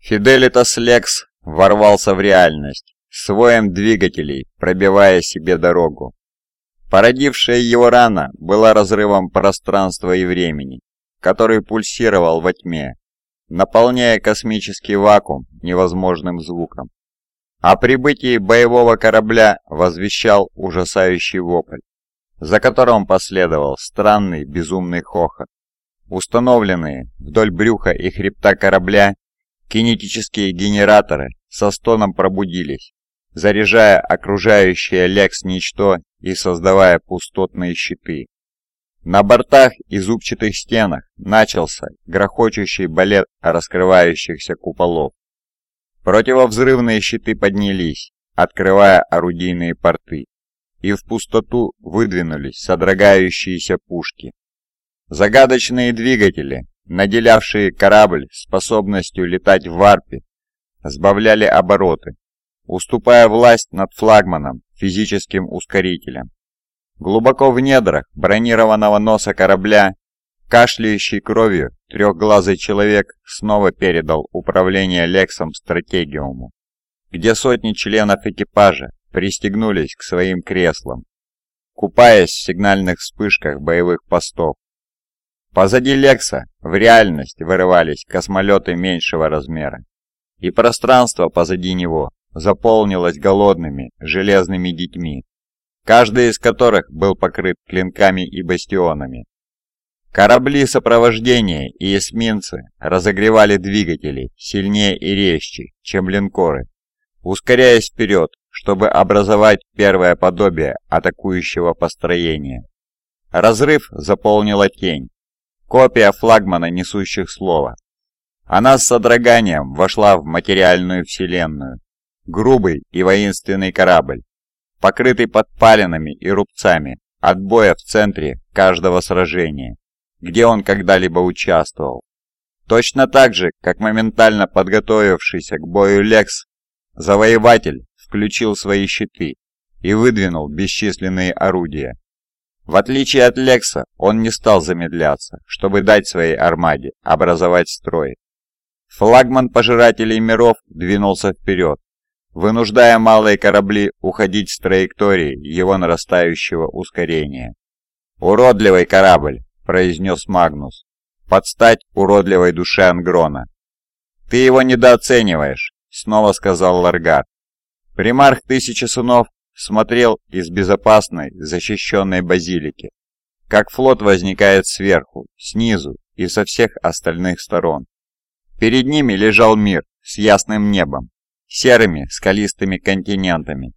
Фиделитас Лекс ворвался в реальность, своем двигателей пробивая себе дорогу. Породившая его рана была разрывом пространства и времени, который пульсировал во тьме, наполняя космический вакуум невозможным звуком. О прибытии боевого корабля возвещал ужасающий вопль, за которым последовал странный безумный хохот. Установленные вдоль брюха и хребта корабля кинетические генераторы со стоном пробудились, заряжая окружающее Лекс-ничто и создавая пустотные щиты. На бортах и зубчатых стенах начался грохочущий балет раскрывающихся куполов. Противовзрывные щиты поднялись, открывая орудийные порты, и в пустоту выдвинулись содрогающиеся пушки. Загадочные двигатели, наделявшие корабль способностью летать в варпе, сбавляли обороты, уступая власть над флагманом физическим ускорителям. Глубоко в недрах бронированного носа корабля, кашляющий кровью, трехглазый человек снова передал управление Лексом стратегиуму, где сотни членов экипажа пристегнулись к своим креслам, купаясь в сигнальных вспышках боевых постов. Позади Лекса в реальность вырывались космолеты меньшего размера, и пространство позади него заполнилось голодными железными детьми, каждый из которых был покрыт клинками и бастионами. Корабли сопровождения и эсминцы разогревали двигатели сильнее и резче, чем линкоры, ускоряясь вперед, чтобы образовать первое подобие атакующего построения. Разрыв заполнила тень, копия флагмана несущих слова. Она с содроганием вошла в материальную вселенную. Грубый и воинственный корабль, покрытый подпалинами и рубцами от боя в центре каждого сражения, где он когда-либо участвовал. Точно так же, как моментально подготовившийся к бою Лекс, завоеватель включил свои щиты и выдвинул бесчисленные орудия. В отличие от Лекса, он не стал замедляться, чтобы дать своей армаде образовать строй. Флагман Пожирателей Миров двинулся вперед, вынуждая малые корабли уходить с траектории его нарастающего ускорения. «Уродливый корабль!» – произнес Магнус. «Под стать уродливой душе Ангрона!» «Ты его недооцениваешь!» – снова сказал Ларгар. Примарх Тысячи Сынов смотрел из безопасной, защищенной базилики, как флот возникает сверху, снизу и со всех остальных сторон. Перед ними лежал мир с ясным небом, серыми скалистыми континентами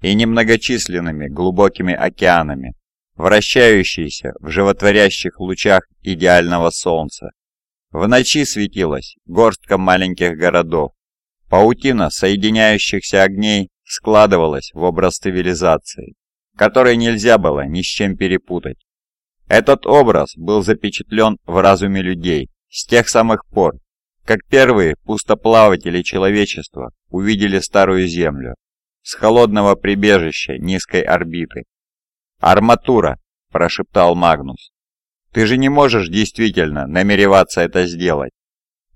и немногочисленными глубокими океанами, вращающиеся в животворящих лучах идеального солнца. В ночи светилась горстка маленьких городов. Паутина соединяющихся огней складывалась в образ цивилизации, который нельзя было ни с чем перепутать. Этот образ был запечатлен в разуме людей с тех самых пор, как первые пустоплаватели человечества увидели Старую Землю с холодного прибежища низкой орбиты. «Арматура!» – прошептал Магнус. «Ты же не можешь действительно намереваться это сделать!»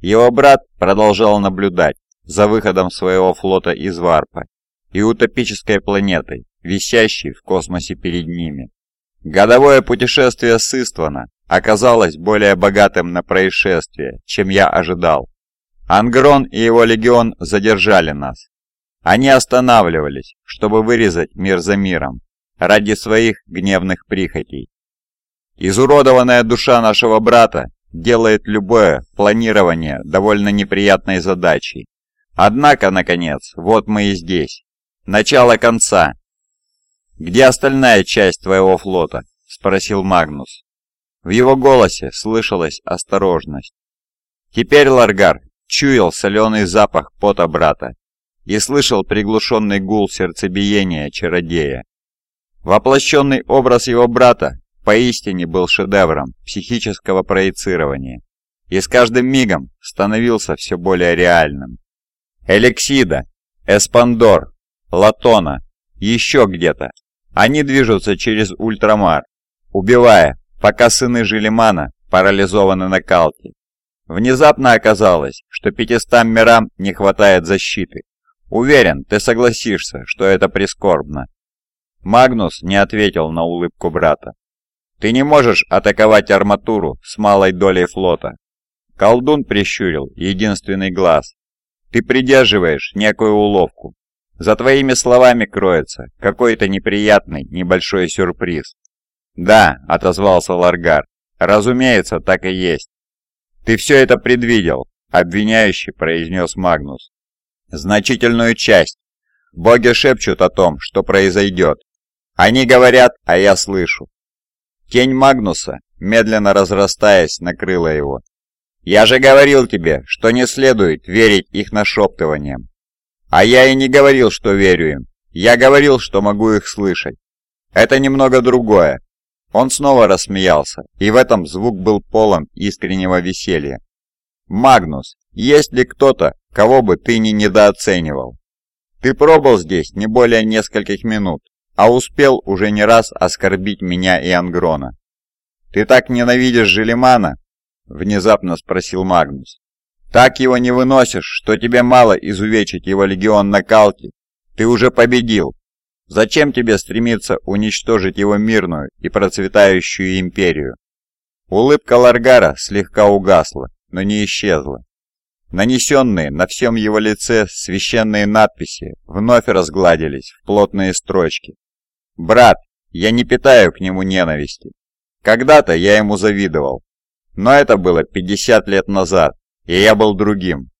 Его брат продолжал наблюдать за выходом своего флота из Варпа и утопической планетой, висящей в космосе перед ними. Годовое путешествие с Иствана оказалось более богатым на происшествия, чем я ожидал. Ангрон и его легион задержали нас. Они останавливались, чтобы вырезать мир за миром, ради своих гневных прихотей. Изуродованная душа нашего брата делает любое планирование довольно неприятной задачей. Однако, наконец, вот мы и здесь. Начало конца. «Где остальная часть твоего флота?» – спросил Магнус. В его голосе слышалась осторожность. Теперь Ларгар чуял соленый запах пота брата и слышал приглушенный гул сердцебиения чародея. Воплощенный образ его брата поистине был шедевром психического проецирования и с каждым мигом становился все более реальным. Элексида, Эспандор, Латона, еще где-то. Они движутся через ультрамар, убивая, пока сыны Желемана парализованы на Калке. Внезапно оказалось, что 500 мирам не хватает защиты. Уверен, ты согласишься, что это прискорбно. Магнус не ответил на улыбку брата. Ты не можешь атаковать арматуру с малой долей флота. Колдун прищурил единственный глаз. Ты придерживаешь некую уловку. За твоими словами кроется какой-то неприятный небольшой сюрприз. Да, отозвался Ларгар. Разумеется, так и есть. «Ты все это предвидел», — обвиняющий произнес Магнус. «Значительную часть. Боги шепчут о том, что произойдет. Они говорят, а я слышу». Тень Магнуса, медленно разрастаясь, накрыла его. «Я же говорил тебе, что не следует верить их нашептываниям. А я и не говорил, что верю им. Я говорил, что могу их слышать. Это немного другое. Он снова рассмеялся, и в этом звук был полон искреннего веселья. «Магнус, есть ли кто-то, кого бы ты не недооценивал? Ты пробыл здесь не более нескольких минут, а успел уже не раз оскорбить меня и Ангрона. Ты так ненавидишь Желемана?» — внезапно спросил Магнус. «Так его не выносишь, что тебе мало изувечить его легион накалки? Ты уже победил, Зачем тебе стремиться уничтожить его мирную и процветающую империю? Улыбка Ларгара слегка угасла, но не исчезла. Нанесенные на всем его лице священные надписи вновь разгладились в плотные строчки. «Брат, я не питаю к нему ненависти. Когда-то я ему завидовал. Но это было 50 лет назад, и я был другим.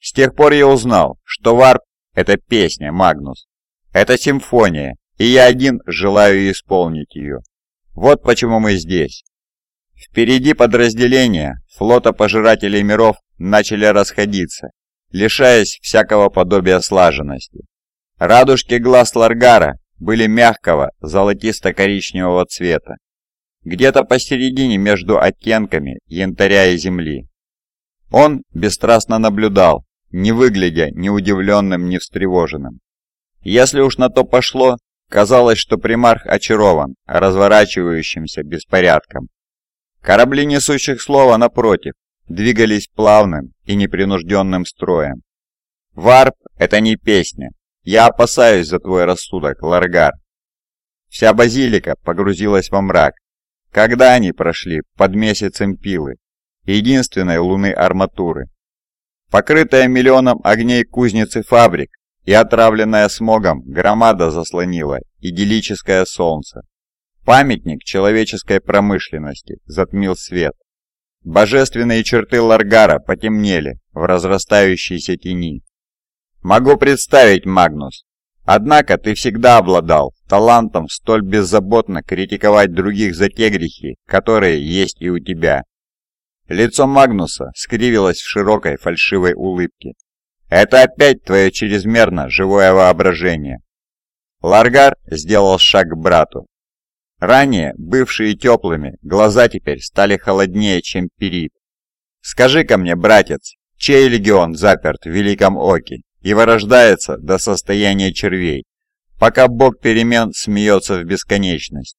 С тех пор я узнал, что варп — это песня, Магнус. Это симфония, и я один желаю исполнить ее. Вот почему мы здесь. Впереди подразделения флота Пожирателей Миров начали расходиться, лишаясь всякого подобия слаженности. Радужки глаз Ларгара были мягкого золотисто-коричневого цвета, где-то посередине между оттенками янтаря и земли. Он бесстрастно наблюдал, не выглядя ни удивленным, ни встревоженным. Если уж на то пошло, казалось, что примарх очарован разворачивающимся беспорядком. Корабли несущих слова, напротив, двигались плавным и непринужденным строем. «Варп — это не песня. Я опасаюсь за твой рассудок, Ларгар». Вся базилика погрузилась во мрак. Когда они прошли под месяцем пилы, единственной луны арматуры. Покрытая миллионом огней кузницы фабрик и отравленная смогом громада заслонила идиллическое солнце. Памятник человеческой промышленности затмил свет. Божественные черты Ларгара потемнели в разрастающейся тени. «Могу представить, Магнус. Однако ты всегда обладал талантом столь беззаботно критиковать других за те грехи, которые есть и у тебя». Лицо Магнуса скривилось в широкой фальшивой улыбке. Это опять твое чрезмерно живое воображение. Ларгар сделал шаг к брату. Ранее, бывшие теплыми, глаза теперь стали холоднее, чем перит. Скажи-ка мне, братец, чей легион заперт в Великом Оке и вырождается до состояния червей, пока бог перемен смеется в бесконечность?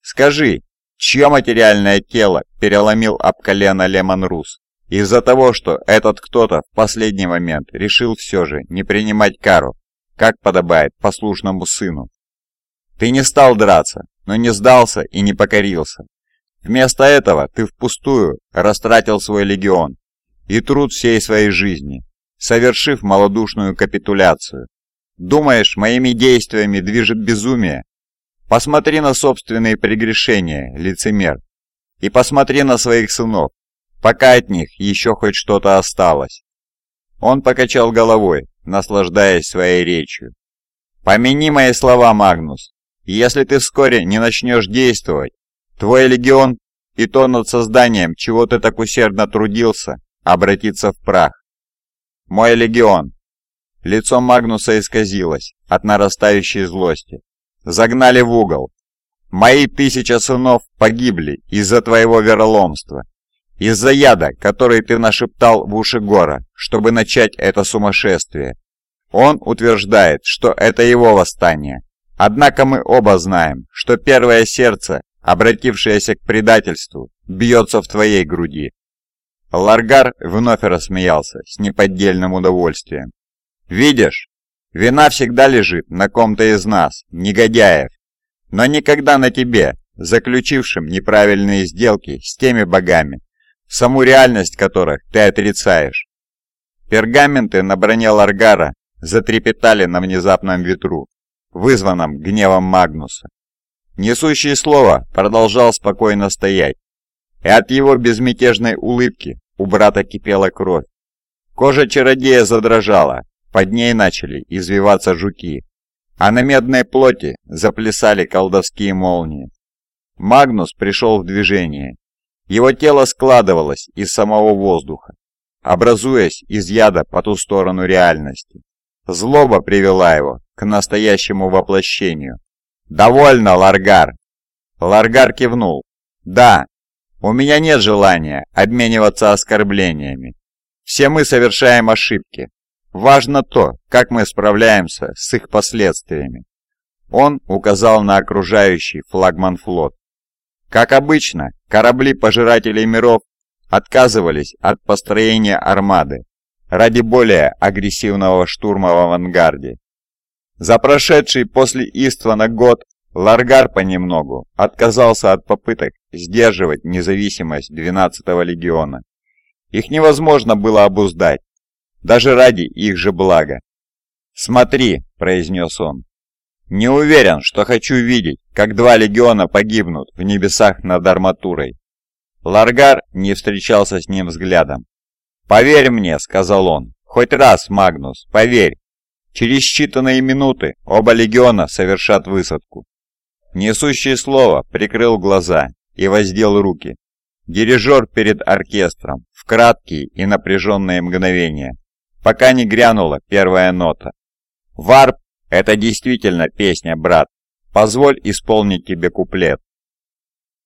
Скажи, чье материальное тело переломил об колено Лемон Рус? Из-за того, что этот кто-то в последний момент решил все же не принимать кару, как подобает послушному сыну. Ты не стал драться, но не сдался и не покорился. Вместо этого ты впустую растратил свой легион и труд всей своей жизни, совершив малодушную капитуляцию. Думаешь, моими действиями движет безумие? Посмотри на собственные прегрешения, лицемер, и посмотри на своих сынов, пока от них еще хоть что-то осталось. Он покачал головой, наслаждаясь своей речью. «Помяни мои слова, Магнус. Если ты вскоре не начнешь действовать, твой легион и то над созданием, чего ты так усердно трудился, обратится в прах. Мой легион». Лицо Магнуса исказилось от нарастающей злости. «Загнали в угол. Мои тысяча сынов погибли из-за твоего вероломства. Из-за яда, который ты нашептал в уши Гора, чтобы начать это сумасшествие. Он утверждает, что это его восстание. Однако мы оба знаем, что первое сердце, обратившееся к предательству, бьется в твоей груди. Ларгар вновь рассмеялся с неподдельным удовольствием. «Видишь, вина всегда лежит на ком-то из нас, негодяев, но никогда на тебе, заключившим неправильные сделки с теми богами, саму реальность которых ты отрицаешь. Пергаменты на броне Ларгара затрепетали на внезапном ветру, вызванном гневом Магнуса. Несущий слово продолжал спокойно стоять, и от его безмятежной улыбки у брата кипела кровь. Кожа чародея задрожала, под ней начали извиваться жуки, а на медной плоти заплясали колдовские молнии. Магнус пришел в движение. Его тело складывалось из самого воздуха, образуясь из яда по ту сторону реальности. Злоба привела его к настоящему воплощению. «Довольно, Ларгар!» Ларгар кивнул. «Да, у меня нет желания обмениваться оскорблениями. Все мы совершаем ошибки. Важно то, как мы справляемся с их последствиями». Он указал на окружающий флагман флот. Как обычно, корабли пожирателей миров отказывались от построения армады ради более агрессивного штурма в авангарде. За прошедший после Иствана год Ларгар понемногу отказался от попыток сдерживать независимость 12-го легиона. Их невозможно было обуздать, даже ради их же блага. «Смотри», — произнес он, не уверен, что хочу видеть, как два легиона погибнут в небесах над арматурой. Ларгар не встречался с ним взглядом. «Поверь мне», — сказал он, — «хоть раз, Магнус, поверь. Через считанные минуты оба легиона совершат высадку». Несущий слово прикрыл глаза и воздел руки. Дирижер перед оркестром в краткие и напряженные мгновения, пока не грянула первая нота. Варп это действительно песня, брат. Позволь исполнить тебе куплет.